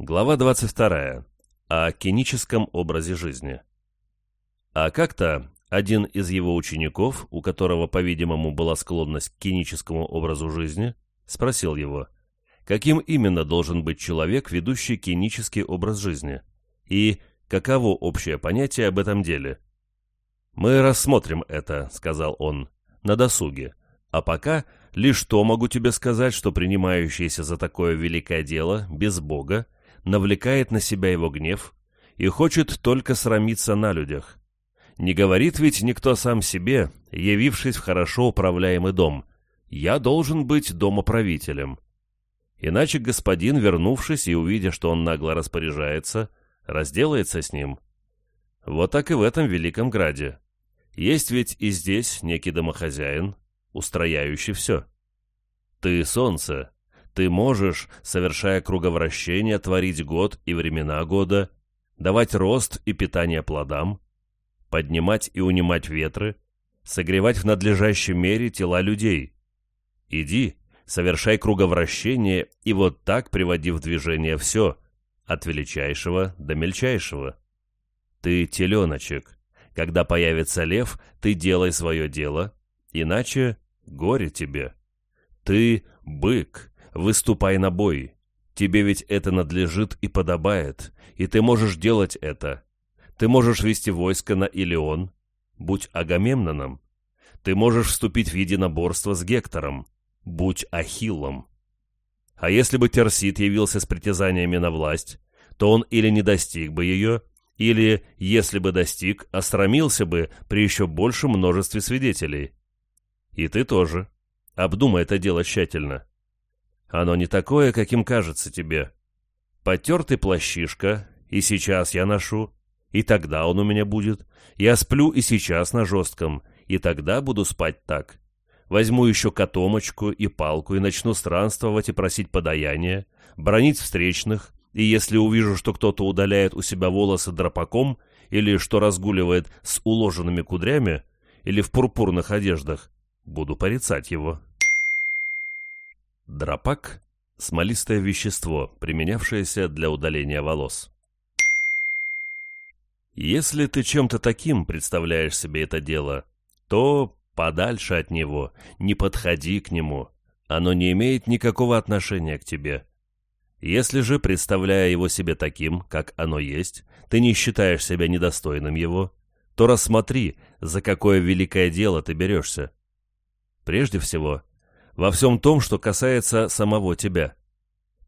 Глава 22. О киническом образе жизни. А как-то один из его учеников, у которого, по-видимому, была склонность к киническому образу жизни, спросил его, каким именно должен быть человек, ведущий кинический образ жизни, и каково общее понятие об этом деле. «Мы рассмотрим это», — сказал он, — «на досуге. А пока лишь то могу тебе сказать, что принимающийся за такое великое дело, без Бога, навлекает на себя его гнев и хочет только срамиться на людях. Не говорит ведь никто сам себе, явившись в хорошо управляемый дом, «Я должен быть домоправителем». Иначе господин, вернувшись и увидя, что он нагло распоряжается, разделается с ним. Вот так и в этом великом граде. Есть ведь и здесь некий домохозяин, устрояющий все. Ты солнце, ты можешь, совершая круговращение, творить год и времена года, давать рост и питание плодам, поднимать и унимать ветры, согревать в надлежащей мере тела людей. Иди, совершай круговращение и вот так приводи в движение все, от величайшего до мельчайшего. Ты теленочек. Когда появится лев, ты делай свое дело, иначе горе тебе. Ты бык, выступай на бой. Тебе ведь это надлежит и подобает, и ты можешь делать это. Ты можешь вести войско на Илеон, будь Агамемноном. Ты можешь вступить в единоборство с Гектором, будь Ахиллом. А если бы Терсит явился с притязаниями на власть, то он или не достиг бы ее, или, если бы достиг, осрамился бы при еще большем множестве свидетелей. И ты тоже. Обдумай это дело тщательно. Оно не такое, каким кажется тебе. Потертый плащишка, и сейчас я ношу, и тогда он у меня будет. Я сплю и сейчас на жестком, и тогда буду спать так. Возьму еще котомочку и палку и начну странствовать и просить подаяния, бронить встречных, и если увижу, что кто-то удаляет у себя волосы дропаком или что разгуливает с уложенными кудрями или в пурпурных одеждах, буду порицать его. Дропак – смолистое вещество, применявшееся для удаления волос. Если ты чем-то таким представляешь себе это дело, то подальше от него, не подходи к нему. Оно не имеет никакого отношения к тебе. Если же, представляя его себе таким, как оно есть, ты не считаешь себя недостойным его, то рассмотри, за какое великое дело ты берешься. Прежде всего, во всем том, что касается самого тебя.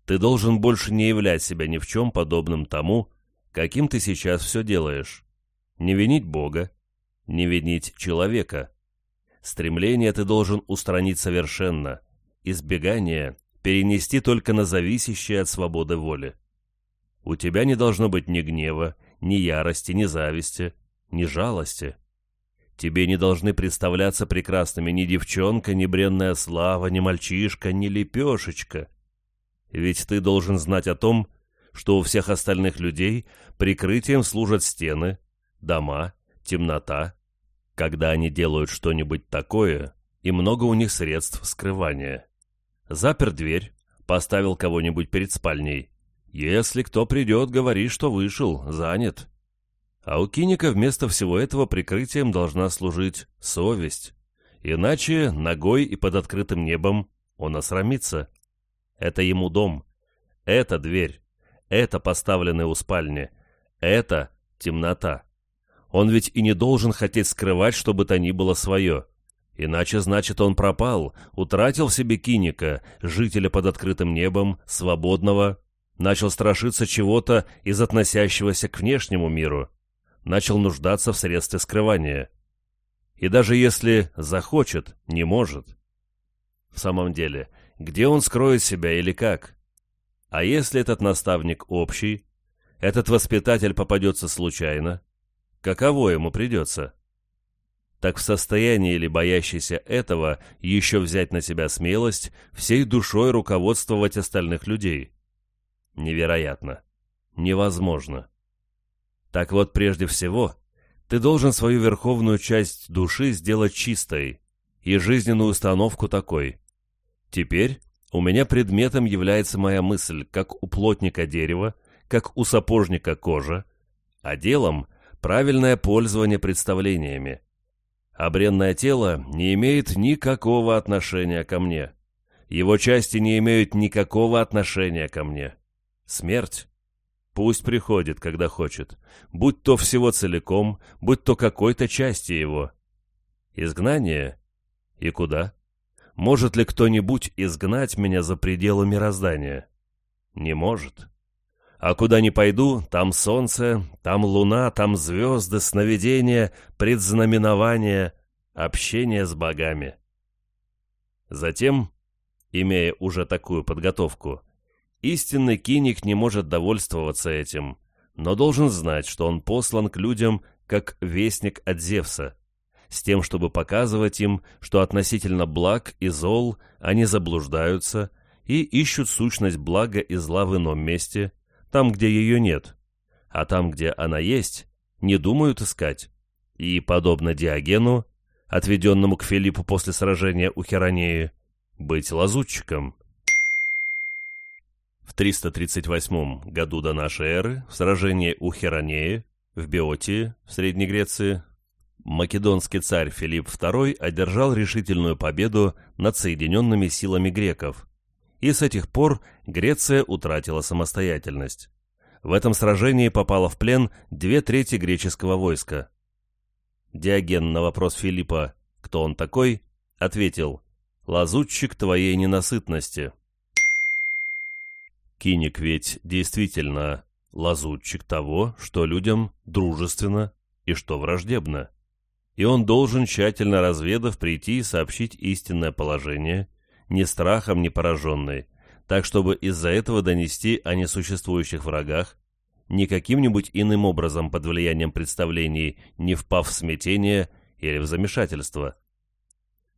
Ты должен больше не являть себя ни в чем подобным тому, каким ты сейчас все делаешь. Не винить Бога, не винить человека. Стремление ты должен устранить совершенно, избегание перенести только на зависящее от свободы воли. У тебя не должно быть ни гнева, ни ярости, ни зависти, ни жалости. Тебе не должны представляться прекрасными ни девчонка, ни бренная слава, ни мальчишка, ни лепешечка. Ведь ты должен знать о том, что у всех остальных людей прикрытием служат стены, дома, темнота. Когда они делают что-нибудь такое, и много у них средств скрывания. Запер дверь, поставил кого-нибудь перед спальней. Если кто придет, говори, что вышел, занят. А у киника вместо всего этого прикрытием должна служить совесть. Иначе ногой и под открытым небом он осрамится. Это ему дом. Это дверь. Это поставленное у спальни. Это темнота. Он ведь и не должен хотеть скрывать, что бы то ни было свое. Иначе, значит, он пропал, утратил в себе киника, жителя под открытым небом, свободного, начал страшиться чего-то из относящегося к внешнему миру, начал нуждаться в средстве скрывания. И даже если захочет, не может. В самом деле, где он скроет себя или как? А если этот наставник общий, этот воспитатель попадется случайно, каково ему придется? так в состоянии ли боящийся этого еще взять на себя смелость всей душой руководствовать остальных людей? Невероятно. Невозможно. Так вот, прежде всего, ты должен свою верховную часть души сделать чистой и жизненную установку такой. Теперь у меня предметом является моя мысль, как у плотника дерева, как у сапожника кожа, а делом – правильное пользование представлениями. А бренное тело не имеет никакого отношения ко мне. Его части не имеют никакого отношения ко мне. Смерть? Пусть приходит, когда хочет, будь то всего целиком, будь то какой-то части его. Изгнание? И куда? Может ли кто-нибудь изгнать меня за пределы мироздания? Не может. А куда ни пойду, там солнце, там луна, там звезды, сновидения, предзнаменования, общение с богами. Затем, имея уже такую подготовку, истинный киник не может довольствоваться этим, но должен знать, что он послан к людям как вестник от Зевса, с тем, чтобы показывать им, что относительно благ и зол они заблуждаются и ищут сущность блага и зла в ином месте, там, где ее нет, а там, где она есть, не думают искать, и, подобно Диогену, отведенному к Филиппу после сражения у Херонеи, быть лазутчиком. В 338 году до нашей эры в сражении у Херонеи в Беотии, в Средней Греции, македонский царь Филипп II одержал решительную победу над соединенными силами греков, и с этих пор Греция утратила самостоятельность. В этом сражении попало в плен две трети греческого войска. Диоген на вопрос Филиппа «Кто он такой?» ответил «Лазутчик твоей ненасытности». Киник ведь действительно лазутчик того, что людям дружественно и что враждебно и он должен, тщательно разведав, прийти и сообщить истинное положение, ни страхом не пораженный, так чтобы из-за этого донести о несуществующих врагах, ни каким-нибудь иным образом под влиянием представлений, не впав в смятение или в замешательство.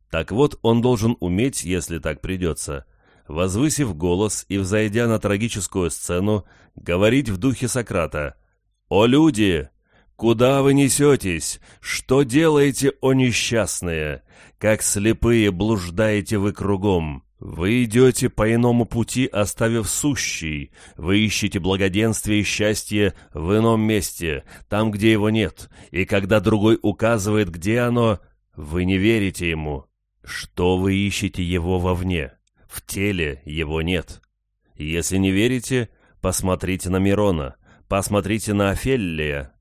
Так вот, он должен уметь, если так придется, возвысив голос и взойдя на трагическую сцену, говорить в духе Сократа «О люди! Куда вы несетесь? Что делаете, о несчастные? Как слепые блуждаете вы кругом. Вы идете по иному пути, оставив сущий. Вы ищете благоденствие и счастье в ином месте, там, где его нет. И когда другой указывает, где оно, вы не верите ему. Что вы ищете его вовне? В теле его нет. Если не верите, посмотрите на Мирона, посмотрите на Офеллия,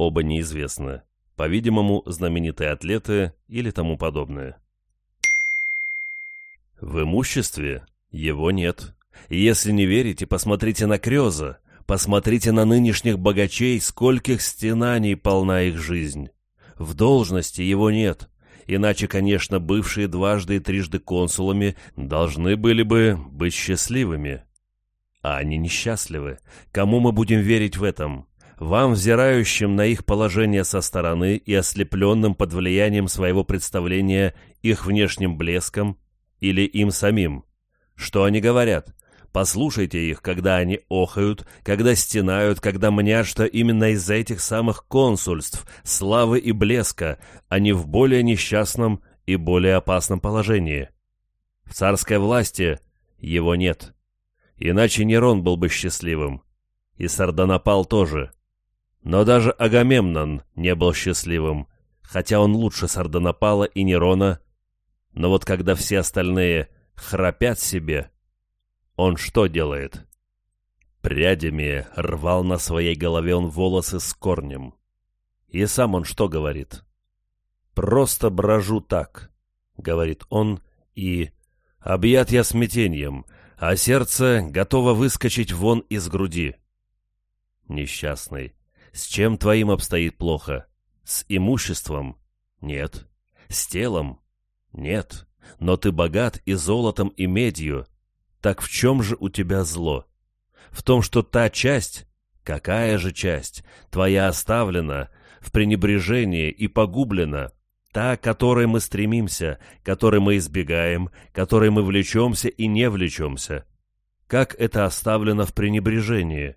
Оба неизвестны. По-видимому, знаменитые атлеты или тому подобное. В имуществе его нет. Если не верите, посмотрите на Крёза, посмотрите на нынешних богачей, скольких стенаний полна их жизнь. В должности его нет, иначе, конечно, бывшие дважды и трижды консулами должны были бы быть счастливыми. А они несчастливы. Кому мы будем верить в этом? вам, взирающим на их положение со стороны и ослепленным под влиянием своего представления их внешним блеском, или им самим. Что они говорят? Послушайте их, когда они охают, когда стенают, когда мнят, что именно из-за этих самых консульств, славы и блеска, они в более несчастном и более опасном положении. В царской власти его нет. Иначе Нерон был бы счастливым. И Сардонапал тоже. Но даже Агамемнон не был счастливым, хотя он лучше Сардонапала и Нерона. Но вот когда все остальные храпят себе, он что делает? Прядями рвал на своей голове он волосы с корнем. И сам он что говорит? «Просто брожу так», — говорит он, и «объят я смятением, а сердце готово выскочить вон из груди». Несчастный, с чем твоим обстоит плохо? С имуществом? Нет. С телом? Нет. Но ты богат и золотом, и медью. Так в чем же у тебя зло? В том, что та часть, какая же часть, твоя оставлена, в пренебрежении и погублена, та, которой мы стремимся, которой мы избегаем, которой мы влечемся и не влечемся. Как это оставлено в пренебрежении?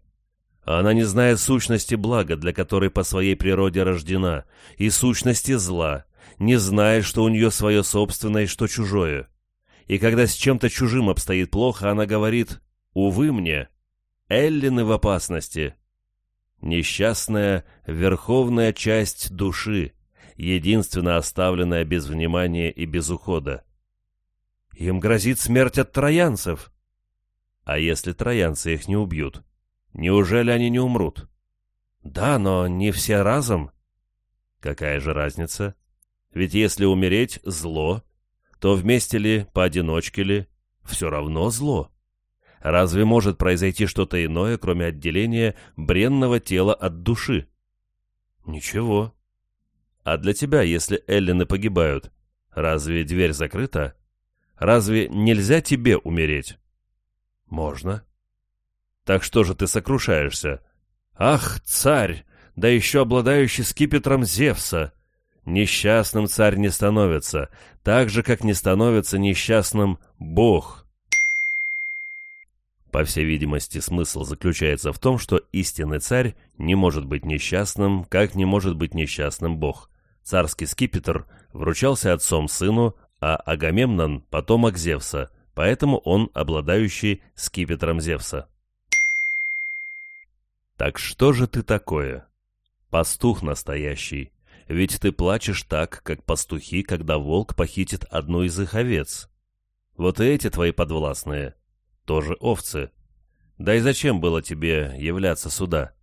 Она не знает сущности блага, для которой по своей природе рождена, и сущности зла, не знает, что у нее свое собственное и что чужое. И когда с чем-то чужим обстоит плохо, она говорит «Увы мне, Эллины в опасности». Несчастная, верховная часть души, единственно оставленная без внимания и без ухода. Им грозит смерть от троянцев. А если троянцы их не убьют? Неужели они не умрут? Да, но не все разом. Какая же разница? Ведь если умереть — зло, то вместе ли, поодиночке ли, все равно зло. Разве может произойти что-то иное, кроме отделения бренного тела от души? Ничего. А для тебя, если эллины погибают, разве дверь закрыта? Разве нельзя тебе умереть? Можно. Так что же ты сокрушаешься? Ах, царь, да еще обладающий скипетром Зевса! Несчастным царь не становится, так же, как не становится несчастным Бог. По всей видимости, смысл заключается в том, что истинный царь не может быть несчастным, как не может быть несчастным Бог. Царский скипетр вручался отцом сыну, а Агамемнон – потомок Зевса, поэтому он обладающий скипетром Зевса. Так что же ты такое? Пастух настоящий, ведь ты плачешь так, как пастухи, когда волк похитит одну из их овец. Вот и эти твои подвластные, тоже овцы. Да и зачем было тебе являться сюда?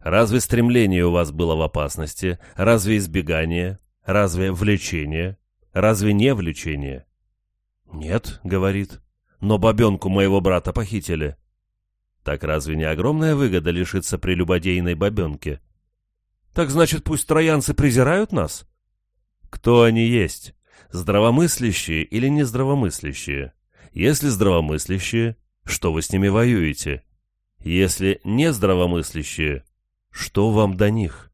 Разве стремление у вас было в опасности? Разве избегание? Разве влечение? Разве не влечение? Нет, говорит, но бабенку моего брата похитили. Так разве не огромная выгода лишиться прелюбодейной бабенки? Так значит, пусть троянцы презирают нас? Кто они есть? Здравомыслящие или нездравомыслящие? Если здравомыслящие, что вы с ними воюете? Если нездравомыслящие, что вам до них?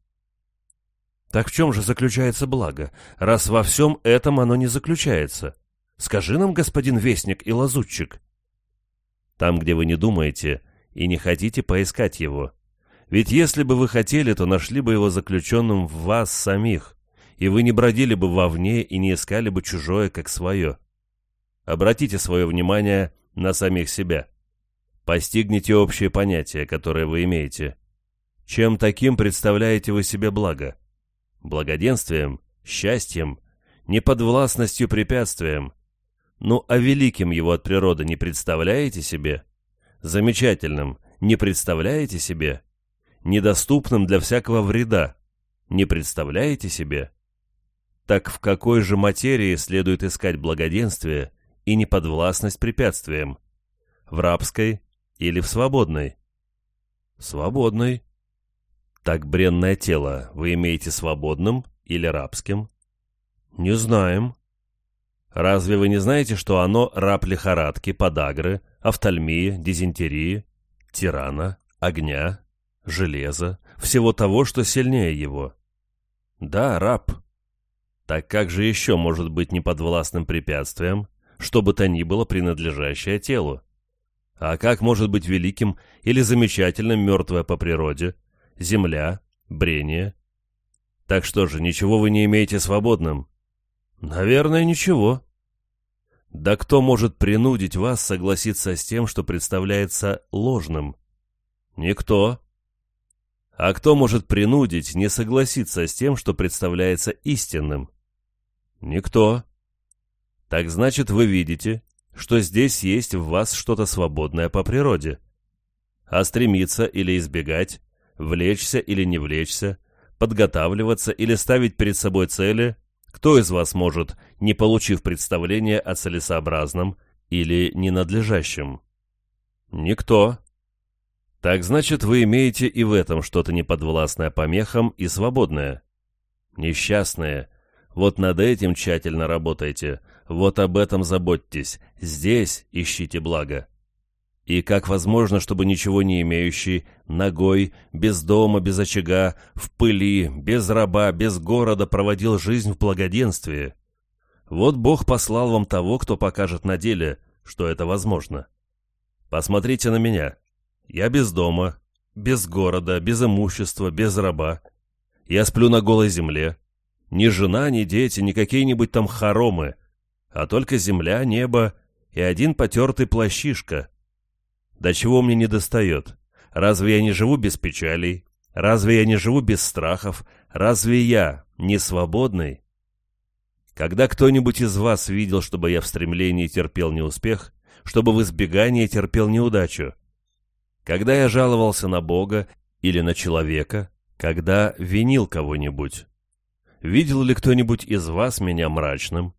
Так в чем же заключается благо, раз во всем этом оно не заключается? Скажи нам, господин Вестник и Лазутчик. Там, где вы не думаете и не хотите поискать его, ведь если бы вы хотели, то нашли бы его заключенным в вас самих, и вы не бродили бы вовне и не искали бы чужое, как свое. Обратите свое внимание на самих себя. Постигните общее понятие, которое вы имеете. Чем таким представляете вы себе благо? Благоденствием, счастьем, неподвластностью препятствием. Ну, а великим его от природы не представляете себе? Замечательным не представляете себе? Недоступным для всякого вреда. Не представляете себе? Так в какой же материи следует искать благоденствие и неподвластность препятствиям? В рабской или в свободной? Свободной. Так бренное тело вы имеете свободным или рабским? Не знаем. Разве вы не знаете, что оно раб лихорадки, подагры, офтальмии, дизентерии, тирана, огня, железа, всего того, что сильнее его. Да, раб. Так как же еще может быть неподвластным препятствием, что бы то ни было принадлежащее телу? А как может быть великим или замечательным мертвое по природе, земля, брение? Так что же, ничего вы не имеете свободным? Наверное, ничего. Да кто может принудить вас согласиться с тем, что представляется ложным? Никто. А кто может принудить не согласиться с тем, что представляется истинным? Никто. Так значит, вы видите, что здесь есть в вас что-то свободное по природе. А стремиться или избегать, влечься или не влечься, подготавливаться или ставить перед собой цели, кто из вас может, не получив представления о целесообразном или ненадлежащем? Никто. Так значит, вы имеете и в этом что-то неподвластное помехам и свободное. Несчастные. Вот над этим тщательно работайте. Вот об этом заботьтесь. Здесь ищите благо. И как возможно, чтобы ничего не имеющий, ногой, без дома, без очага, в пыли, без раба, без города проводил жизнь в благоденствии? Вот Бог послал вам того, кто покажет на деле, что это возможно. Посмотрите на меня. Я без дома, без города, без имущества, без раба. Я сплю на голой земле. Ни жена, ни дети, ни какие-нибудь там хоромы, а только земля, небо и один потертый плащишка. До чего мне не достает? Разве я не живу без печалей? Разве я не живу без страхов? Разве я не свободный? Когда кто-нибудь из вас видел, чтобы я в стремлении терпел неуспех, чтобы в избегании терпел неудачу? Когда я жаловался на Бога или на человека, когда винил кого-нибудь? Видел ли кто-нибудь из вас меня мрачным?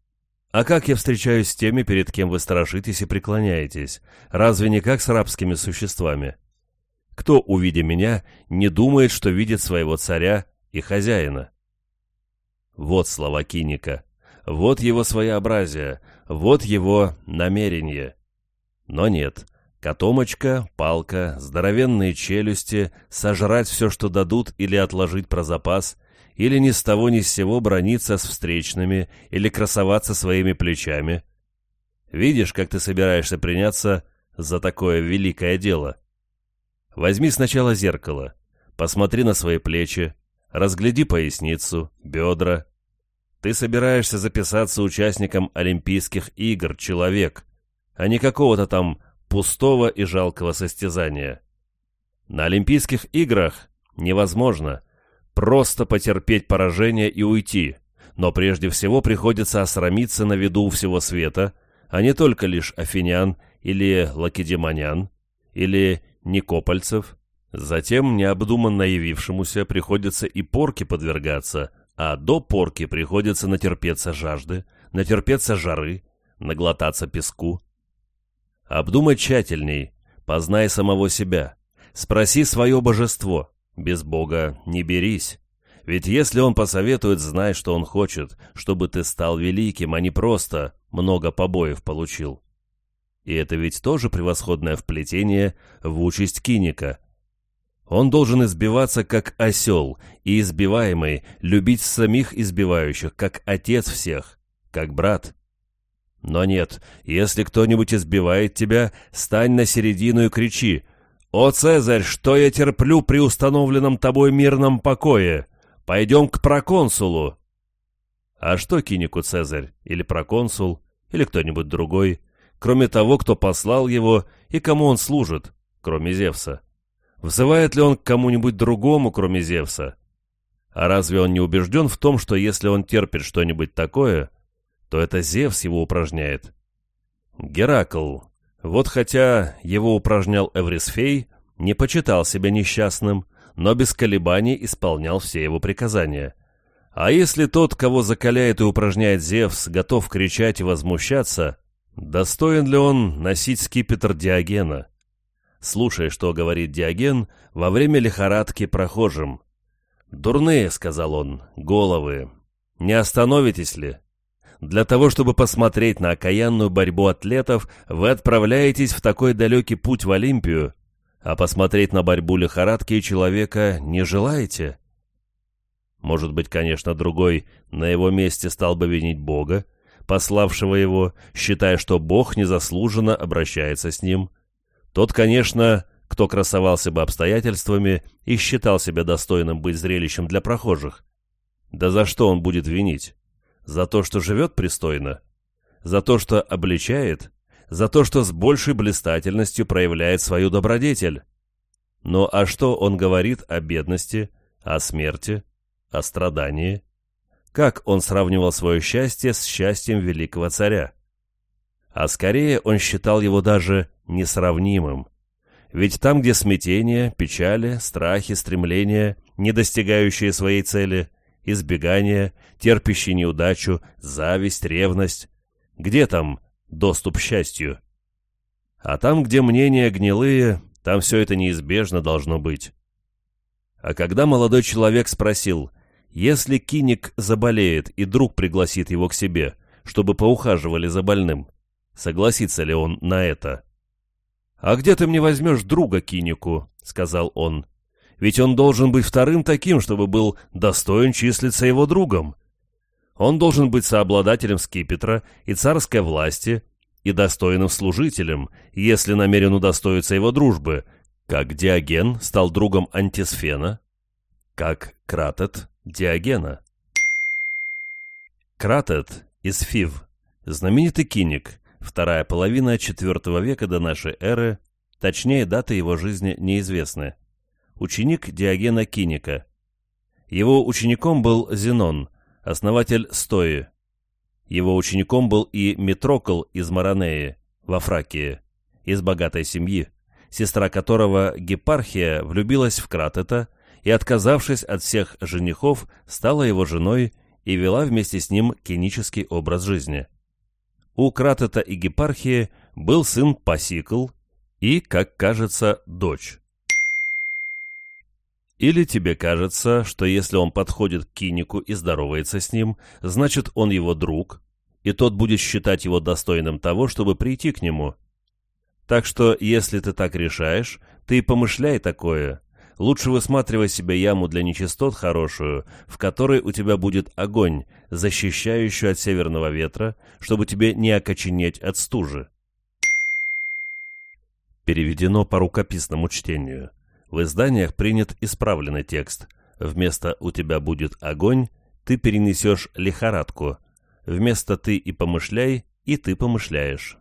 А как я встречаюсь с теми, перед кем вы страшитесь и преклоняетесь? Разве не как с рабскими существами? Кто, увидя меня, не думает, что видит своего царя и хозяина? Вот слова Киника. Вот его своеобразие. Вот его намерение. Но нет. Котомочка, палка, здоровенные челюсти, сожрать все, что дадут, или отложить про запас, или ни с того ни с сего брониться с встречными, или красоваться своими плечами. Видишь, как ты собираешься приняться за такое великое дело? Возьми сначала зеркало, посмотри на свои плечи, разгляди поясницу, бедра. Ты собираешься записаться участником Олимпийских игр, человек, а не какого-то там пустого и жалкого состязания. На Олимпийских играх невозможно просто потерпеть поражение и уйти, но прежде всего приходится осрамиться на виду всего света, а не только лишь афинян или лакедемонян, или Никопольцев, затем необдуманно явившемуся приходится и порке подвергаться, а до порки приходится натерпеться жажды, натерпеться жары, наглотаться песку. Обдумай тщательней, познай самого себя, спроси свое божество, без Бога не берись. Ведь если он посоветует, знай, что он хочет, чтобы ты стал великим, а не просто много побоев получил. И это ведь тоже превосходное вплетение в участь киника. Он должен избиваться как осел, и избиваемый любить самих избивающих, как отец всех, как брат. Но нет, если кто-нибудь избивает тебя, стань на середину и кричи «О, Цезарь, что я терплю при установленном тобой мирном покое? Пойдем к проконсулу!» А что кинику Цезарь, или проконсул, или кто-нибудь другой – кроме того, кто послал его и кому он служит, кроме Зевса? Взывает ли он к кому-нибудь другому, кроме Зевса? А разве он не убежден в том, что если он терпит что-нибудь такое, то это Зевс его упражняет? Геракл, вот хотя его упражнял Эврисфей, не почитал себя несчастным, но без колебаний исполнял все его приказания. А если тот, кого закаляет и упражняет Зевс, готов кричать и возмущаться, Достоин ли он носить скипетр Диогена? Слушай, что говорит Диоген во время лихорадки прохожим. «Дурные», — сказал он, — «головы. Не остановитесь ли? Для того, чтобы посмотреть на окаянную борьбу атлетов, вы отправляетесь в такой далекий путь в Олимпию, а посмотреть на борьбу лихорадки человека не желаете?» Может быть, конечно, другой на его месте стал бы винить Бога, пославшего его, считая, что Бог незаслуженно обращается с ним. Тот, конечно, кто красовался бы обстоятельствами и считал себя достойным быть зрелищем для прохожих. Да за что он будет винить? За то, что живет пристойно? За то, что обличает? За то, что с большей блистательностью проявляет свою добродетель? Но а что он говорит о бедности, о смерти, о страдании? как он сравнивал свое счастье с счастьем великого царя. А скорее он считал его даже несравнимым. Ведь там, где смятение, печали, страхи, стремления, не достигающие своей цели, избегание, терпящие неудачу, зависть, ревность, где там доступ к счастью? А там, где мнения гнилые, там все это неизбежно должно быть. А когда молодой человек спросил – если киник заболеет и друг пригласит его к себе, чтобы поухаживали за больным, согласится ли он на это? «А где ты мне возьмешь друга кинику?» — сказал он. «Ведь он должен быть вторым таким, чтобы был достоин числиться его другом. Он должен быть сообладателем скипетра и царской власти и достойным служителем, если намерен удостоиться его дружбы, как Диоген стал другом Антисфена, как Кратет Диогена. Кратет из Фив, знаменитый киник, вторая половина IV века до нашей эры, точнее даты его жизни неизвестны. Ученик Диогена Киника. Его учеником был Зенон, основатель Стои. Его учеником был и Митрокл из Маранеи, во Фракии, из богатой семьи, сестра которого Гепархия влюбилась в Кратета и, отказавшись от всех женихов, стала его женой и вела вместе с ним кинический образ жизни. У Кратета и Гепархии был сын Пасикл и, как кажется, дочь. Или тебе кажется, что если он подходит к кинику и здоровается с ним, значит он его друг, и тот будет считать его достойным того, чтобы прийти к нему. Так что, если ты так решаешь, ты помышляй такое, лучше высматривай себе яму для нечистот хорошую, в которой у тебя будет огонь, защищающий от северного ветра, чтобы тебе не окоченеть от стужи. Переведено по рукописному чтению. В изданиях принят исправленный текст. Вместо «у тебя будет огонь» ты перенесешь лихорадку. Вместо «ты и помышляй» и ты помышляешь.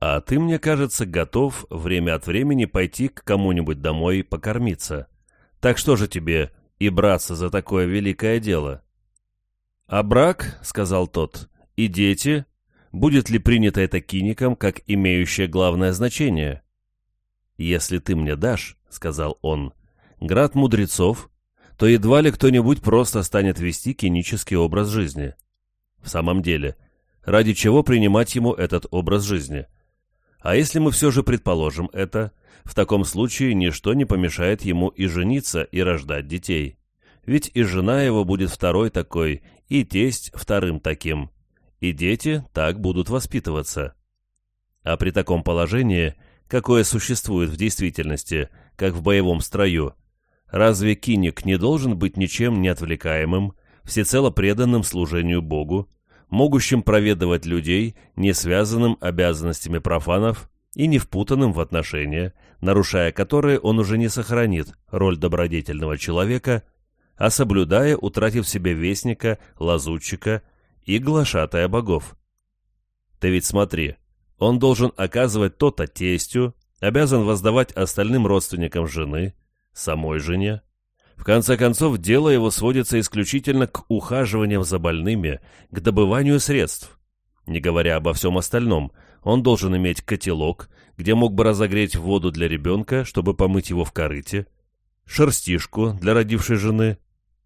А ты, мне кажется, готов время от времени пойти к кому-нибудь домой покормиться. Так что же тебе и браться за такое великое дело? А брак, — сказал тот, — и дети, будет ли принято это киником как имеющее главное значение? Если ты мне дашь, — сказал он, — град мудрецов, то едва ли кто-нибудь просто станет вести кинический образ жизни. В самом деле, ради чего принимать ему этот образ жизни? — а если мы все же предположим это, в таком случае ничто не помешает ему и жениться, и рождать детей. Ведь и жена его будет второй такой, и тесть вторым таким, и дети так будут воспитываться. А при таком положении, какое существует в действительности, как в боевом строю, разве киник не должен быть ничем не отвлекаемым, всецело преданным служению Богу, могущим проведывать людей, не связанным обязанностями профанов и не впутанным в отношения, нарушая которые он уже не сохранит роль добродетельного человека, а соблюдая, утратив себе вестника, лазутчика и глашатая богов. Ты ведь смотри, он должен оказывать то-то тестю, обязан воздавать остальным родственникам жены, самой жене, в конце концов, дело его сводится исключительно к ухаживаниям за больными, к добыванию средств. Не говоря обо всем остальном, он должен иметь котелок, где мог бы разогреть воду для ребенка, чтобы помыть его в корыте, шерстишку для родившей жены,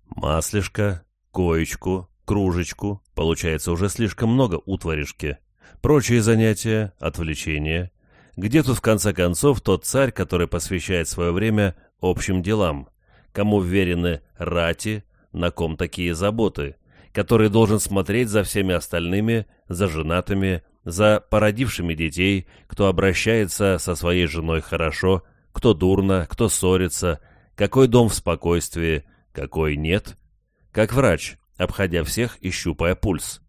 маслишко, коечку, кружечку, получается уже слишком много утваришки, прочие занятия, отвлечения. Где тут в конце концов тот царь, который посвящает свое время общим делам? кому вверены рати, на ком такие заботы, который должен смотреть за всеми остальными, за женатыми, за породившими детей, кто обращается со своей женой хорошо, кто дурно, кто ссорится, какой дом в спокойствии, какой нет, как врач, обходя всех и щупая пульс.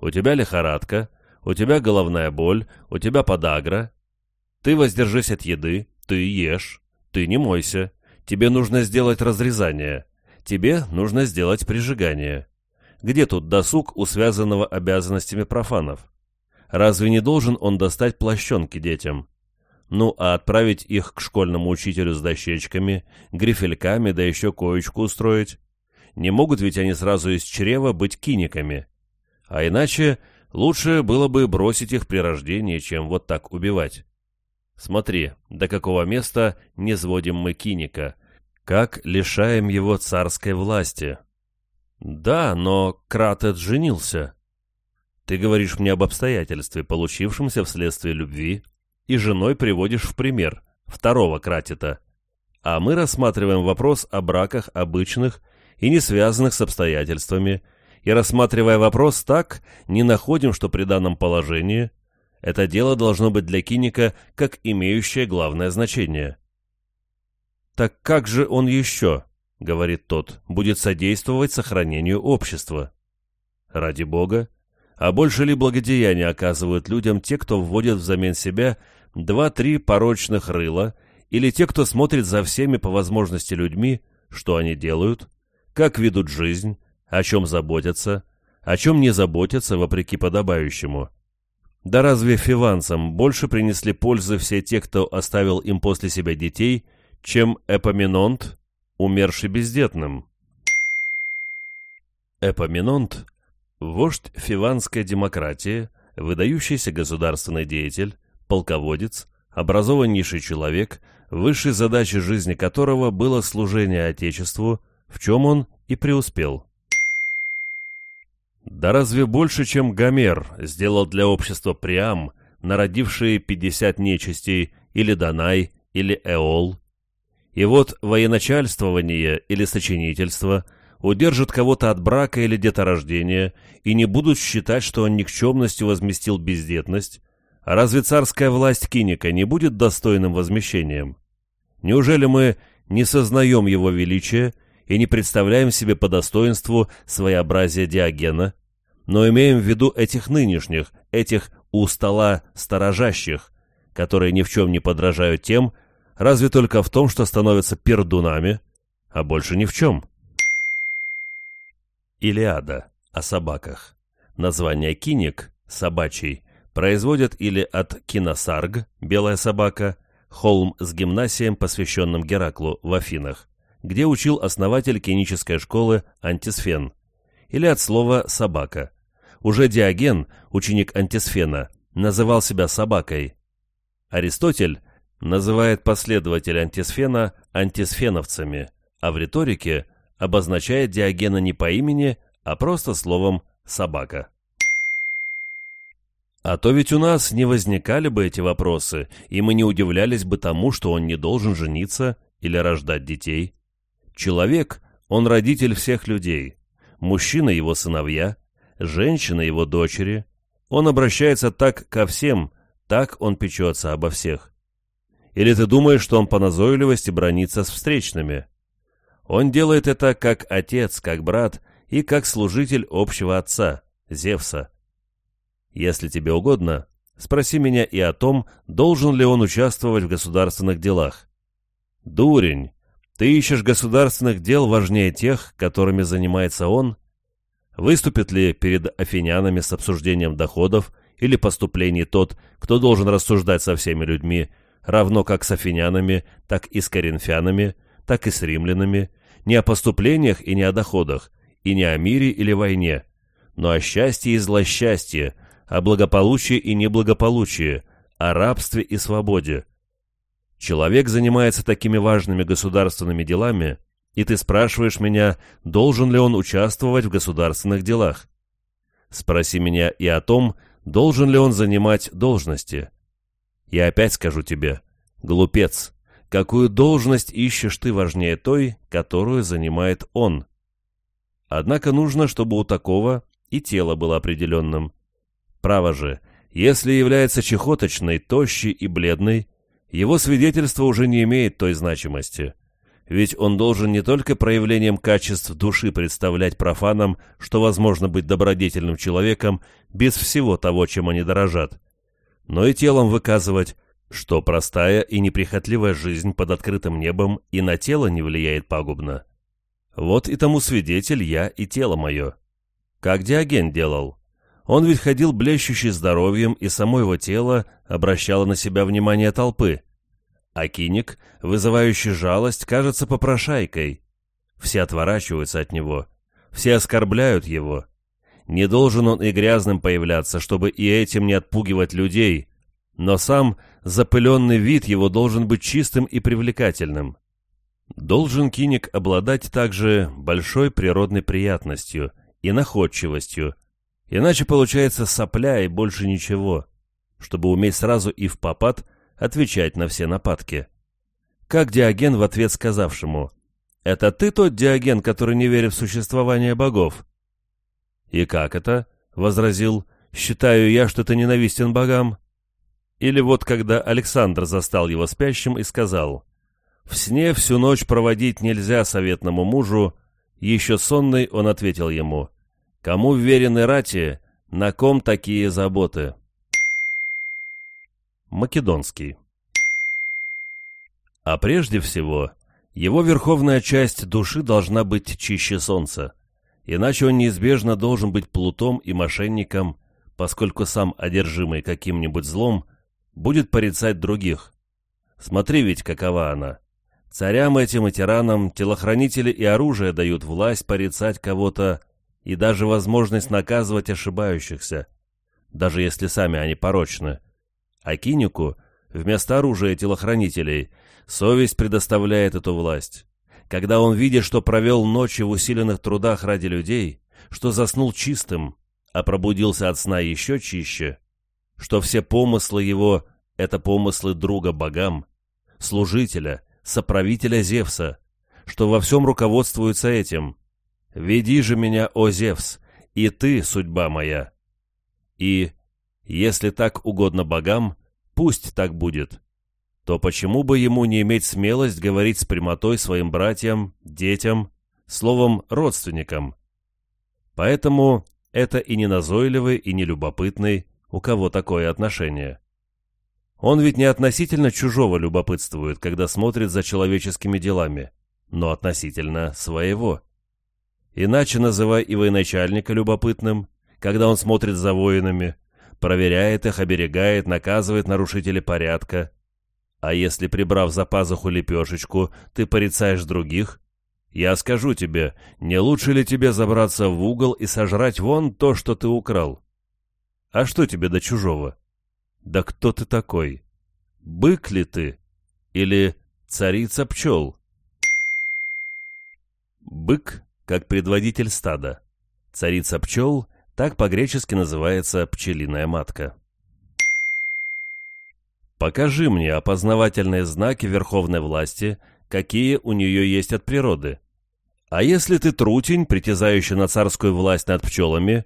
У тебя лихорадка, у тебя головная боль, у тебя подагра. Ты воздержись от еды, ты ешь, ты не мойся, Тебе нужно сделать разрезание. Тебе нужно сделать прижигание. Где тут досуг у связанного обязанностями профанов? Разве не должен он достать плащенки детям? Ну, а отправить их к школьному учителю с дощечками, грифельками, да еще коечку устроить? Не могут ведь они сразу из чрева быть киниками. А иначе лучше было бы бросить их при рождении, чем вот так убивать. Смотри, до какого места не сводим мы киника, как лишаем его царской власти. Да, но Кратет женился. Ты говоришь мне об обстоятельстве, получившемся вследствие любви, и женой приводишь в пример второго Кратета. А мы рассматриваем вопрос о браках обычных и не связанных с обстоятельствами, и рассматривая вопрос так, не находим, что при данном положении – это дело должно быть для киника как имеющее главное значение. «Так как же он еще, — говорит тот, — будет содействовать сохранению общества? Ради Бога, а больше ли благодеяния оказывают людям те, кто вводит взамен себя два-три порочных рыла, или те, кто смотрит за всеми по возможности людьми, что они делают, как ведут жизнь, о чем заботятся, о чем не заботятся вопреки подобающему. Да разве фиванцам больше принесли пользы все те, кто оставил им после себя детей, чем Эпоминонт, умерший бездетным? Эпоминонт – вождь фиванской демократии, выдающийся государственный деятель, полководец, образованнейший человек, высшей задачей жизни которого было служение Отечеству, в чем он и преуспел. Да разве больше, чем Гомер сделал для общества Приам, народившие пятьдесят нечистей, или Данай, или Эол? И вот военачальствование или сочинительство удержит кого-то от брака или деторождения и не будут считать, что он никчемностью возместил бездетность, а разве царская власть Киника не будет достойным возмещением? Неужели мы не сознаем его величия и не представляем себе по достоинству своеобразие Диогена, но имеем в виду этих нынешних, этих у стола сторожащих, которые ни в чем не подражают тем, разве только в том, что становятся пердунами, а больше ни в чем. Илиада о собаках. Название киник, собачий, производят или от киносарг, белая собака, холм с гимнасием, посвященным Гераклу в Афинах, где учил основатель кинической школы Антисфен, или от слова «собака». Уже Диоген, ученик Антисфена, называл себя собакой. Аристотель называет последователей Антисфена антисфеновцами, а в риторике обозначает Диогена не по имени, а просто словом «собака». А то ведь у нас не возникали бы эти вопросы, и мы не удивлялись бы тому, что он не должен жениться или рождать детей. Человек, он родитель всех людей. Мужчина его сыновья, женщина его дочери. Он обращается так ко всем, так он печется обо всех. Или ты думаешь, что он по назойливости бронится с встречными? Он делает это как отец, как брат и как служитель общего отца, Зевса. Если тебе угодно, спроси меня и о том, должен ли он участвовать в государственных делах. Дурень, ты ищешь государственных дел важнее тех, которыми занимается он? Выступит ли перед афинянами с обсуждением доходов или поступлений тот, кто должен рассуждать со всеми людьми, равно как с афинянами, так и с коринфянами, так и с римлянами, не о поступлениях и не о доходах, и не о мире или войне, но о счастье и злосчастье, о благополучии и неблагополучии, о рабстве и свободе, Человек занимается такими важными государственными делами, и ты спрашиваешь меня, должен ли он участвовать в государственных делах. Спроси меня и о том, должен ли он занимать должности. Я опять скажу тебе, глупец, какую должность ищешь ты важнее той, которую занимает он? Однако нужно, чтобы у такого и тело было определенным. Право же, если является чехоточной, тощей и бледной, его свидетельство уже не имеет той значимости. Ведь он должен не только проявлением качеств души представлять профанам, что возможно быть добродетельным человеком без всего того, чем они дорожат, но и телом выказывать, что простая и неприхотливая жизнь под открытым небом и на тело не влияет пагубно. Вот и тому свидетель я и тело мое. Как Диоген делал. Он ведь ходил блещущий здоровьем, и само его тело обращало на себя внимание толпы. А киник, вызывающий жалость, кажется попрошайкой. Все отворачиваются от него, все оскорбляют его. Не должен он и грязным появляться, чтобы и этим не отпугивать людей, но сам запыленный вид его должен быть чистым и привлекательным. Должен киник обладать также большой природной приятностью и находчивостью, Иначе получается сопля и больше ничего, чтобы уметь сразу и в попад отвечать на все нападки. Как Диоген в ответ сказавшему «Это ты тот Диоген, который не верит в существование богов?» «И как это?» — возразил «Считаю я, что ты ненавистен богам». Или вот когда Александр застал его спящим и сказал «В сне всю ночь проводить нельзя советному мужу», еще сонный он ответил ему Кому вверены рати, на ком такие заботы? Македонский. А прежде всего, его верховная часть души должна быть чище солнца. Иначе он неизбежно должен быть плутом и мошенником, поскольку сам одержимый каким-нибудь злом будет порицать других. Смотри ведь, какова она. Царям этим и тиранам телохранители и оружие дают власть порицать кого-то и даже возможность наказывать ошибающихся, даже если сами они порочны. А кинику, вместо оружия телохранителей, совесть предоставляет эту власть. Когда он видит, что провел ночи в усиленных трудах ради людей, что заснул чистым, а пробудился от сна еще чище, что все помыслы его — это помыслы друга богам, служителя — соправителя Зевса, что во всем руководствуется этим. «Веди же меня, о Зевс, и ты, судьба моя». И, если так угодно богам, пусть так будет, то почему бы ему не иметь смелость говорить с прямотой своим братьям, детям, словом, родственникам? Поэтому это и не назойливый, и не любопытный, у кого такое отношение. Он ведь не относительно чужого любопытствует, когда смотрит за человеческими делами, но относительно своего. Иначе называй и военачальника любопытным, когда он смотрит за воинами, проверяет их, оберегает, наказывает нарушителей порядка. А если, прибрав за пазуху лепешечку, ты порицаешь других, я скажу тебе, не лучше ли тебе забраться в угол и сожрать вон то, что ты украл? А что тебе до чужого? Да кто ты такой? Бык ли ты? Или царица пчел? Бык, как предводитель стада. Царица пчел, так по-гречески называется пчелиная матка. Покажи мне опознавательные знаки верховной власти, какие у нее есть от природы. А если ты трутень, притязающий на царскую власть над пчелами,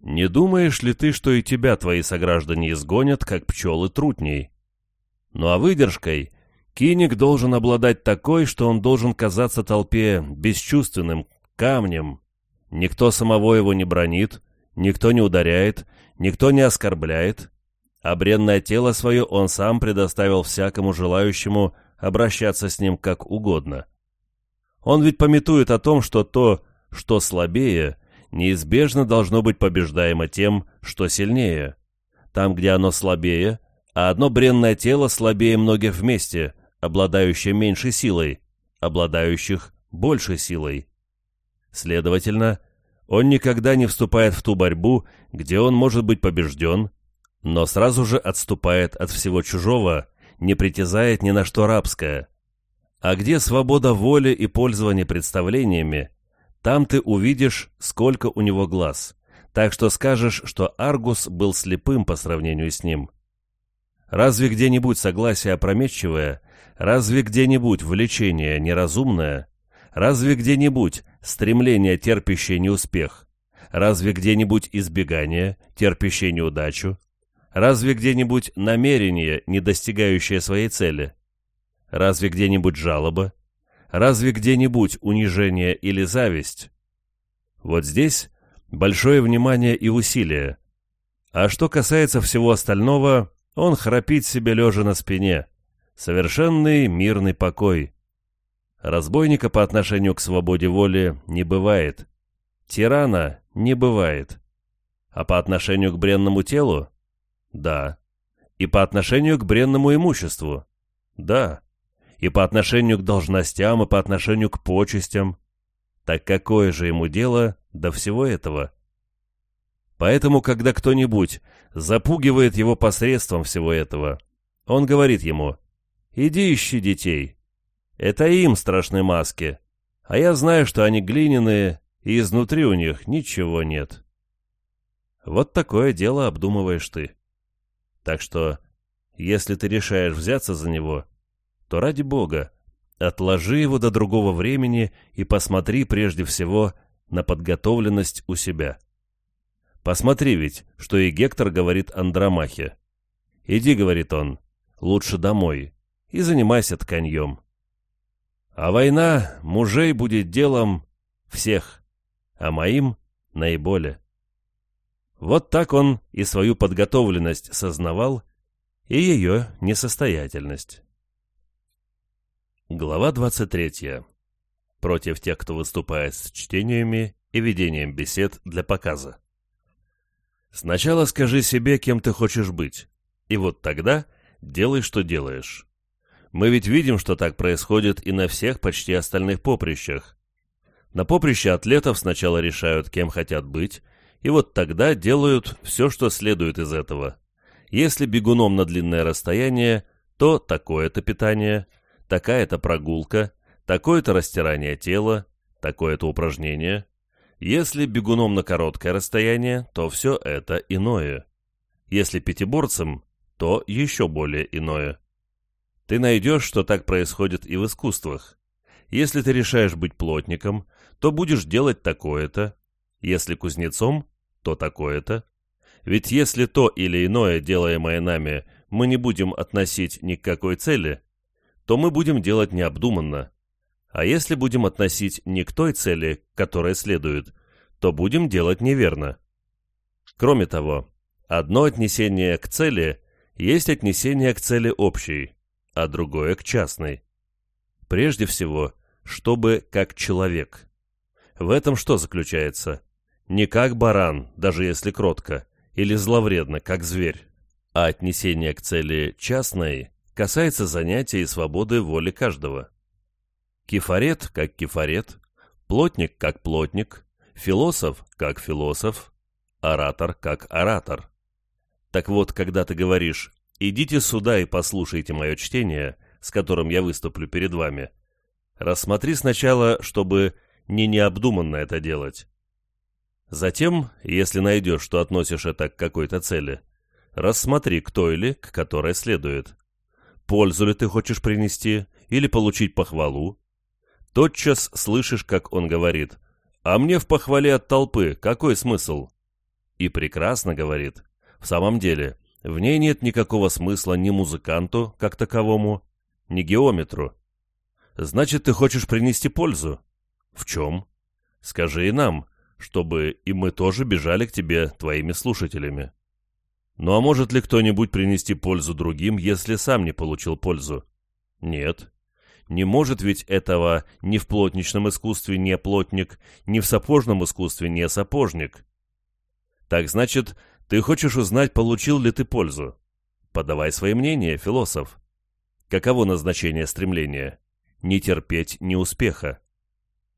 не думаешь ли ты, что и тебя твои сограждане изгонят, как пчелы трутней? Ну а выдержкой киник должен обладать такой, что он должен казаться толпе бесчувственным, камнем. Никто самого его не бронит, никто не ударяет, никто не оскорбляет, а тело свое он сам предоставил всякому желающему обращаться с ним как угодно. Он ведь пометует о том, что то, что слабее, неизбежно должно быть побеждаемо тем, что сильнее. Там, где оно слабее, а одно бренное тело слабее многих вместе, обладающее меньшей силой, обладающих большей силой. Следовательно, он никогда не вступает в ту борьбу, где он может быть побежден, но сразу же отступает от всего чужого, не притязает ни на что рабское. А где свобода воли и пользование представлениями, там ты увидишь, сколько у него глаз, так что скажешь, что Аргус был слепым по сравнению с ним. Разве где-нибудь согласие опрометчивое, разве где-нибудь влечение неразумное, разве где-нибудь стремление, терпящее неуспех, разве где-нибудь избегание, терпящее неудачу, разве где-нибудь намерение, не достигающее своей цели, разве где-нибудь жалоба, Разве где-нибудь унижение или зависть? Вот здесь большое внимание и усилие. А что касается всего остального, он храпит себе лежа на спине. Совершенный мирный покой. Разбойника по отношению к свободе воли не бывает. Тирана не бывает. А по отношению к бренному телу? Да. И по отношению к бренному имуществу? Да и по отношению к должностям, и по отношению к почестям. Так какое же ему дело до всего этого? Поэтому, когда кто-нибудь запугивает его посредством всего этого, он говорит ему «Иди ищи детей. Это им страшны маски, а я знаю, что они глиняные, и изнутри у них ничего нет». Вот такое дело обдумываешь ты. Так что, если ты решаешь взяться за него, то ради бога, отложи его до другого времени и посмотри прежде всего на подготовленность у себя. Посмотри ведь, что и Гектор говорит Андромахе. «Иди», — говорит он, — «лучше домой и занимайся тканьем». А война мужей будет делом всех, а моим — наиболее. Вот так он и свою подготовленность сознавал, и ее несостоятельность. Глава 23. Против тех, кто выступает с чтениями и ведением бесед для показа. Сначала скажи себе, кем ты хочешь быть, и вот тогда делай, что делаешь. Мы ведь видим, что так происходит и на всех почти остальных поприщах. На поприще атлетов сначала решают, кем хотят быть, и вот тогда делают все, что следует из этого. Если бегуном на длинное расстояние, то такое-то питание, такая-то прогулка, такое-то растирание тела, такое-то упражнение. Если бегуном на короткое расстояние, то все это иное. Если пятиборцем, то еще более иное. Ты найдешь, что так происходит и в искусствах. Если ты решаешь быть плотником, то будешь делать такое-то. Если кузнецом, то такое-то. Ведь если то или иное, делаемое нами, мы не будем относить ни к какой цели, то мы будем делать необдуманно. А если будем относить не к той цели, которая следует, то будем делать неверно. Кроме того, одно отнесение к цели есть отнесение к цели общей, а другое к частной. Прежде всего, чтобы как человек. В этом что заключается? Не как баран, даже если кротко, или зловредно, как зверь, а отнесение к цели частной касается занятия и свободы воли каждого. Кефарет как кефарет, плотник как плотник, философ как философ, оратор как оратор. Так вот, когда ты говоришь «идите сюда и послушайте мое чтение», с которым я выступлю перед вами, рассмотри сначала, чтобы не необдуманно это делать. Затем, если найдешь, что относишь это к какой-то цели, рассмотри к той ли, к которой следует. Пользу ли ты хочешь принести или получить похвалу? Тотчас слышишь, как он говорит «А мне в похвале от толпы какой смысл?» И прекрасно говорит. В самом деле, в ней нет никакого смысла ни музыканту, как таковому, ни геометру. Значит, ты хочешь принести пользу? В чем? Скажи и нам, чтобы и мы тоже бежали к тебе твоими слушателями. Ну а может ли кто-нибудь принести пользу другим, если сам не получил пользу? Нет. Не может ведь этого ни в плотничном искусстве не плотник, ни в сапожном искусстве не сапожник. Так значит, ты хочешь узнать, получил ли ты пользу? Подавай свое мнение, философ. Каково назначение стремления? Не терпеть неуспеха.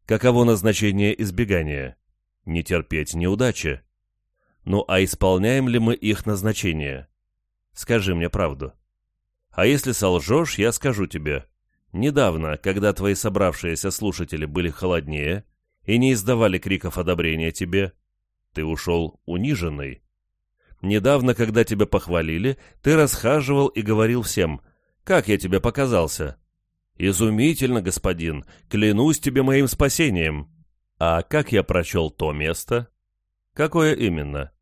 Каково назначение избегания? не терпеть неудачи. Ну а исполняем ли мы их назначение? Скажи мне правду. А если солжешь, я скажу тебе. Недавно, когда твои собравшиеся слушатели были холоднее и не издавали криков одобрения тебе, ты ушел униженный. Недавно, когда тебя похвалили, ты расхаживал и говорил всем, «Как я тебе показался?» «Изумительно, господин! Клянусь тебе моим спасением!» А как я прочел то место? Какое именно?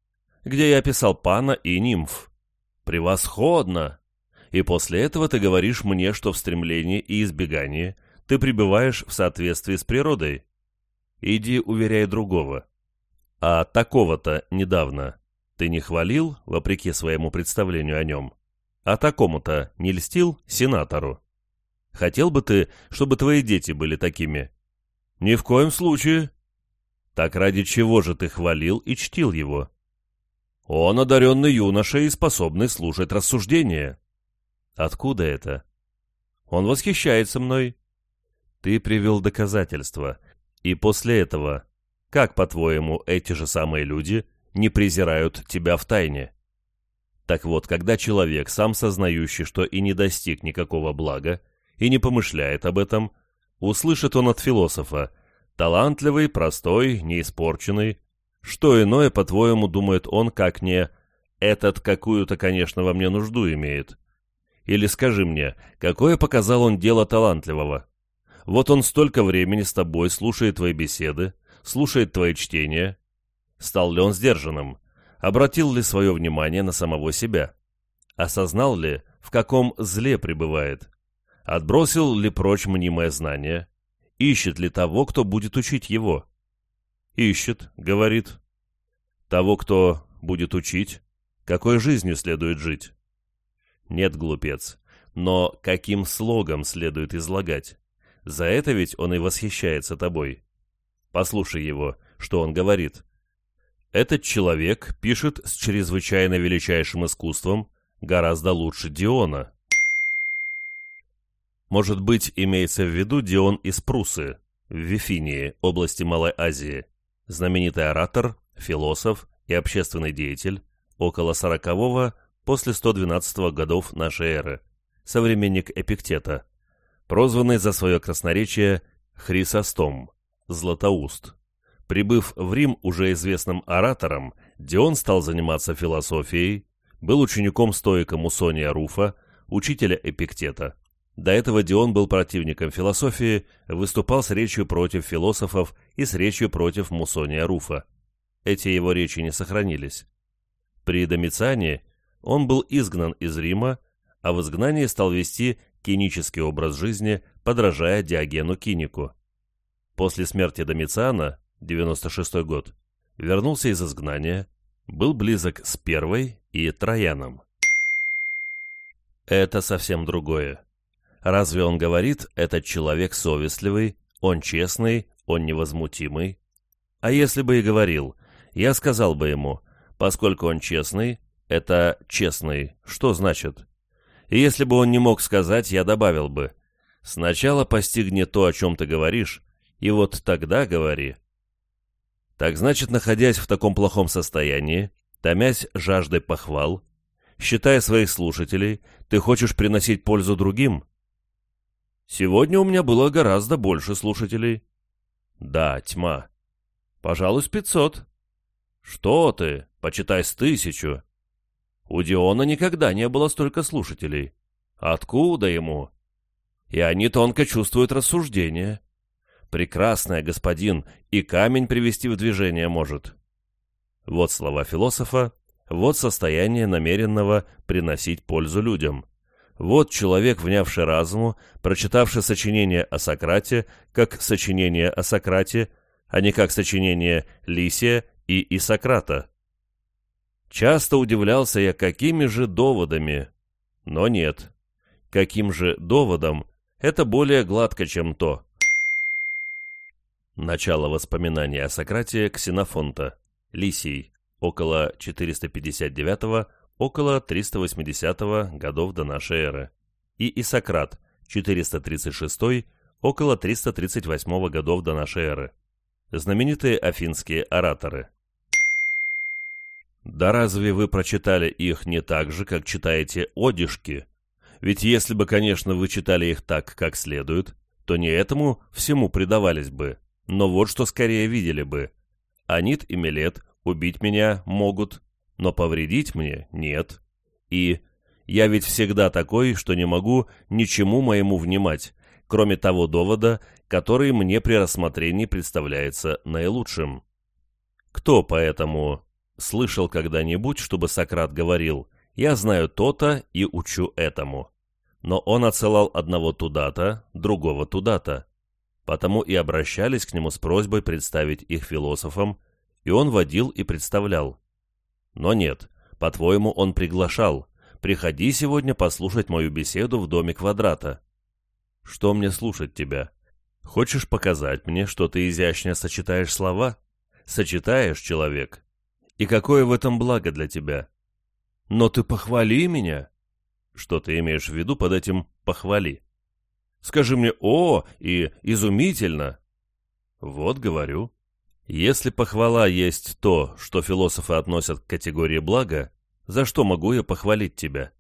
Где я описал пана и нимф. Превосходно! И после этого ты говоришь мне, что в стремлении и избегании ты пребываешь в соответствии с природой. Иди уверяй другого. А такого-то недавно ты не хвалил, вопреки своему представлению о нем, а такому-то не льстил сенатору. Хотел бы ты, чтобы твои дети были такими? «Ни в коем случае». «Так ради чего же ты хвалил и чтил его?» «Он одаренный юноша и способный слушать рассуждения». «Откуда это?» «Он восхищается мной». «Ты привел доказательства. И после этого, как, по-твоему, эти же самые люди не презирают тебя в тайне?» Так вот, когда человек, сам сознающий, что и не достиг никакого блага, и не помышляет об этом, Услышит он от философа. Талантливый, простой, неиспорченный. Что иное, по-твоему, думает он, как не «этот какую-то, конечно, во мне нужду имеет». Или скажи мне, какое показал он дело талантливого? Вот он столько времени с тобой слушает твои беседы, слушает твои чтения. Стал ли он сдержанным? Обратил ли свое внимание на самого себя? Осознал ли, в каком зле пребывает? Отбросил ли прочь мнимое знание? Ищет ли того, кто будет учить его? Ищет, говорит. Того, кто будет учить, какой жизнью следует жить? Нет, глупец, но каким слогом следует излагать? За это ведь он и восхищается тобой. Послушай его, что он говорит. Этот человек пишет с чрезвычайно величайшим искусством, гораздо лучше Диона. Может быть, имеется в виду Дион из Прусы, в Вифинии, области Малой Азии, знаменитый оратор, философ и общественный деятель, около сорокового после 112 годов нашей эры, современник Эпиктета, прозванный за свое красноречие Хрисостом, Златоуст. Прибыв в Рим уже известным оратором, Дион стал заниматься философией, был учеником стоика Мусония Руфа, учителя Эпиктета. До этого Дион был противником философии, выступал с речью против философов и с речью против Мусония Руфа. Эти его речи не сохранились. При Домициане он был изгнан из Рима, а в изгнании стал вести кинический образ жизни, подражая Диогену Кинику. После смерти Домициана, 96 год, вернулся из изгнания, был близок с Первой и Трояном. Это совсем другое. Разве он говорит, этот человек совестливый, он честный, он невозмутимый? А если бы и говорил, я сказал бы ему, поскольку он честный, это честный, что значит? И если бы он не мог сказать, я добавил бы, сначала постигни то, о чем ты говоришь, и вот тогда говори. Так значит, находясь в таком плохом состоянии, томясь жаждой похвал, считая своих слушателей, ты хочешь приносить пользу другим? Сегодня у меня было гораздо больше слушателей. Да, тьма. Пожалуй, с пятьсот. Что ты, почитай с тысячу. У Диона никогда не было столько слушателей. Откуда ему? И они тонко чувствуют рассуждение. Прекрасная, господин, и камень привести в движение может. Вот слова философа, вот состояние намеренного приносить пользу людям. Вот человек, внявший разуму, прочитавший сочинение о Сократе, как сочинение о Сократе, а не как сочинение Лисия и Исократа. Часто удивлялся я, какими же доводами, но нет. Каким же доводом, это более гладко, чем то. Начало воспоминаний о Сократе Ксенофонта, Лисий, около 459 около 380 годов до нашей эры, и Исократ, 436 около 338 годов до нашей эры. Знаменитые афинские ораторы. Да разве вы прочитали их не так же, как читаете одишки? Ведь если бы, конечно, вы читали их так, как следует, то не этому всему предавались бы, но вот что скорее видели бы. Анит и Милет убить меня могут, но повредить мне нет. И я ведь всегда такой, что не могу ничему моему внимать, кроме того довода, который мне при рассмотрении представляется наилучшим. Кто поэтому слышал когда-нибудь, чтобы Сократ говорил «я знаю то-то и учу этому», но он отсылал одного туда-то, другого туда-то, потому и обращались к нему с просьбой представить их философам, и он водил и представлял. Но нет, по-твоему, он приглашал. Приходи сегодня послушать мою беседу в доме квадрата. Что мне слушать тебя? Хочешь показать мне, что ты изящно сочетаешь слова? Сочетаешь, человек. И какое в этом благо для тебя? Но ты похвали меня. Что ты имеешь в виду под этим «похвали»? Скажи мне «о» и «изумительно». Вот говорю. Если похвала есть то, что философы относят к категории блага, за что могу я похвалить тебя?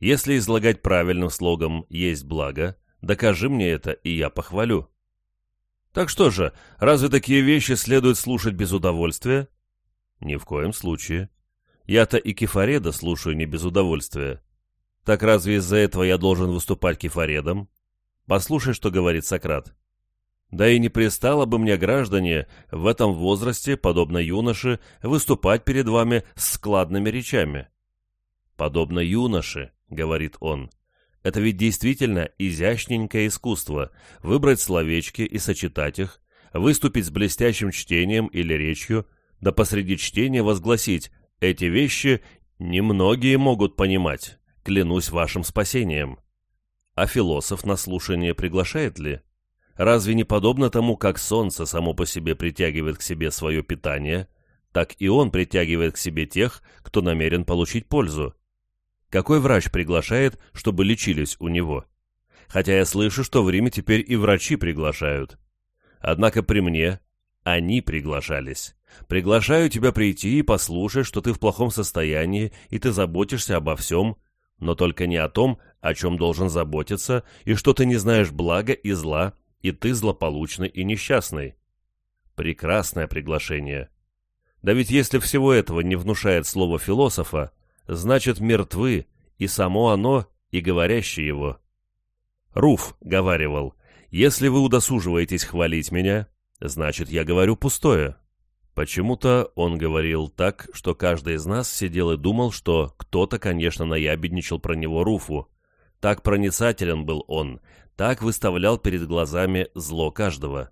Если излагать правильным слогом есть благо, докажи мне это, и я похвалю. Так что же, разве такие вещи следует слушать без удовольствия? Ни в коем случае. Я-то и кефареда слушаю не без удовольствия. Так разве из-за этого я должен выступать кефаредом? Послушай, что говорит Сократ. Да и не пристало бы мне, граждане, в этом возрасте, подобно юноше, выступать перед вами с складными речами. Подобно юноше, говорит он, это ведь действительно изящненькое искусство — выбрать словечки и сочетать их, выступить с блестящим чтением или речью, да посреди чтения возгласить «эти вещи немногие могут понимать, клянусь вашим спасением». А философ на слушание приглашает ли? разве не подобно тому, как солнце само по себе притягивает к себе свое питание, так и он притягивает к себе тех, кто намерен получить пользу? Какой врач приглашает, чтобы лечились у него? Хотя я слышу, что в Риме теперь и врачи приглашают. Однако при мне они приглашались. Приглашаю тебя прийти и послушать, что ты в плохом состоянии, и ты заботишься обо всем, но только не о том, о чем должен заботиться, и что ты не знаешь блага и зла, и ты злополучный и несчастный. Прекрасное приглашение. Да ведь если всего этого не внушает слово философа, значит мертвы и само оно, и говорящий его. Руф говаривал, если вы удосуживаетесь хвалить меня, значит я говорю пустое. Почему-то он говорил так, что каждый из нас сидел и думал, что кто-то, конечно, наябедничал про него Руфу. Так проницателен был он, так выставлял перед глазами зло каждого.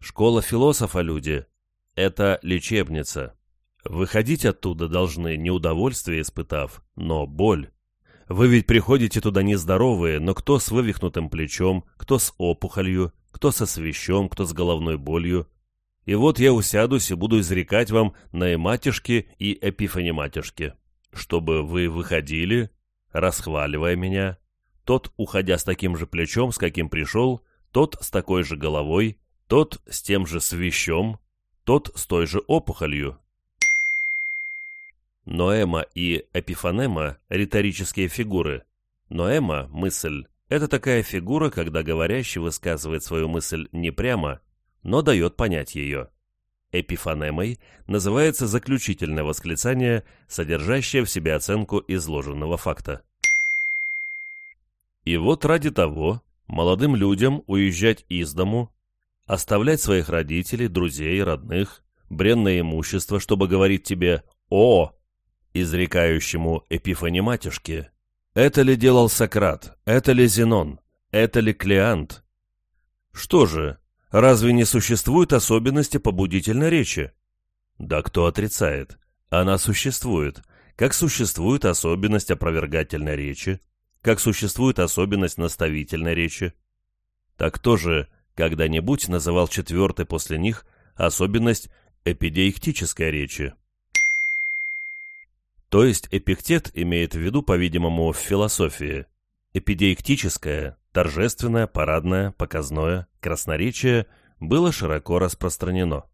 Школа философа, люди, это лечебница. Выходить оттуда должны не удовольствие испытав, но боль. Вы ведь приходите туда нездоровые, но кто с вывихнутым плечом, кто с опухолью, кто со свещом, кто с головной болью, и вот я усядусь и буду изрекать вам наэматишки и эпифаниматишки, чтобы вы выходили, расхваливая меня, тот, уходя с таким же плечом, с каким пришел, тот с такой же головой, тот с тем же свищом, тот с той же опухолью. Ноэма и эпифанема – риторические фигуры. Ноэма – мысль. Это такая фигура, когда говорящий высказывает свою мысль не прямо, но дает понять ее. Эпифанемой называется заключительное восклицание, содержащее в себе оценку изложенного факта. И вот ради того, молодым людям уезжать из дому, оставлять своих родителей, друзей, родных, бренное имущество, чтобы говорить тебе «О!» изрекающему эпифаниматюшке. Это ли делал Сократ? Это ли Зенон? Это ли Клеант? Что же, Разве не существует особенности побудительной речи? Да кто отрицает? Она существует, как существует особенность опровергательной речи, как существует особенность наставительной речи. Так тоже когда-нибудь называл четвертый после них особенность эпидеиктической речи. То есть эпиктет имеет в виду, по-видимому, в философии. Эпидеиктическое торжественное, парадное, показное, красноречие было широко распространено.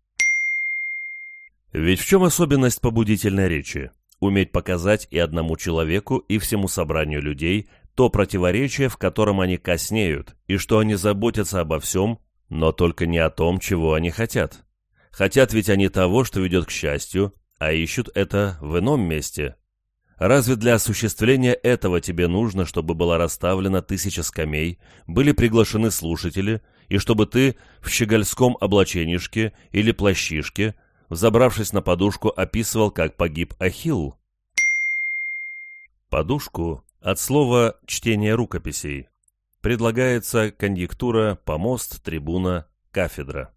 Ведь в чем особенность побудительной речи? Уметь показать и одному человеку, и всему собранию людей то противоречие, в котором они коснеют, и что они заботятся обо всем, но только не о том, чего они хотят. Хотят ведь они того, что ведет к счастью, а ищут это в ином месте, Разве для осуществления этого тебе нужно, чтобы была расставлена тысяча скамей, были приглашены слушатели, и чтобы ты в щегольском облаченишке или плащишке, взобравшись на подушку, описывал, как погиб Ахилл? Подушку от слова «чтение рукописей» предлагается конъюнктура, помост, трибуна, кафедра.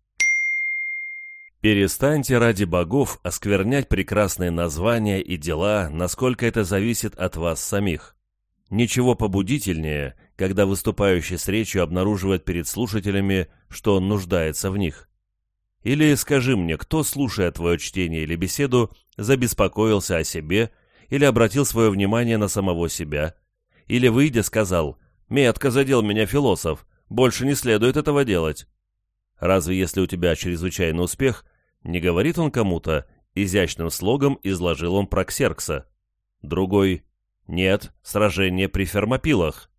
Перестаньте ради богов осквернять прекрасные названия и дела, насколько это зависит от вас самих. Ничего побудительнее, когда выступающий с речью обнаруживает перед слушателями, что он нуждается в них. Или скажи мне, кто, слушая твое чтение или беседу, забеспокоился о себе или обратил свое внимание на самого себя, или, выйдя, сказал «Метко задел меня философ, больше не следует этого делать». Разве если у тебя чрезвычайный успех, не говорит он кому-то, изящным слогом изложил он про Ксеркса. Другой «Нет, сражение при Фермопилах».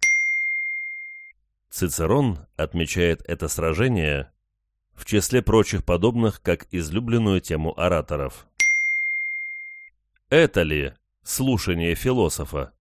Цицерон отмечает это сражение в числе прочих подобных как излюбленную тему ораторов. Это ли слушание философа?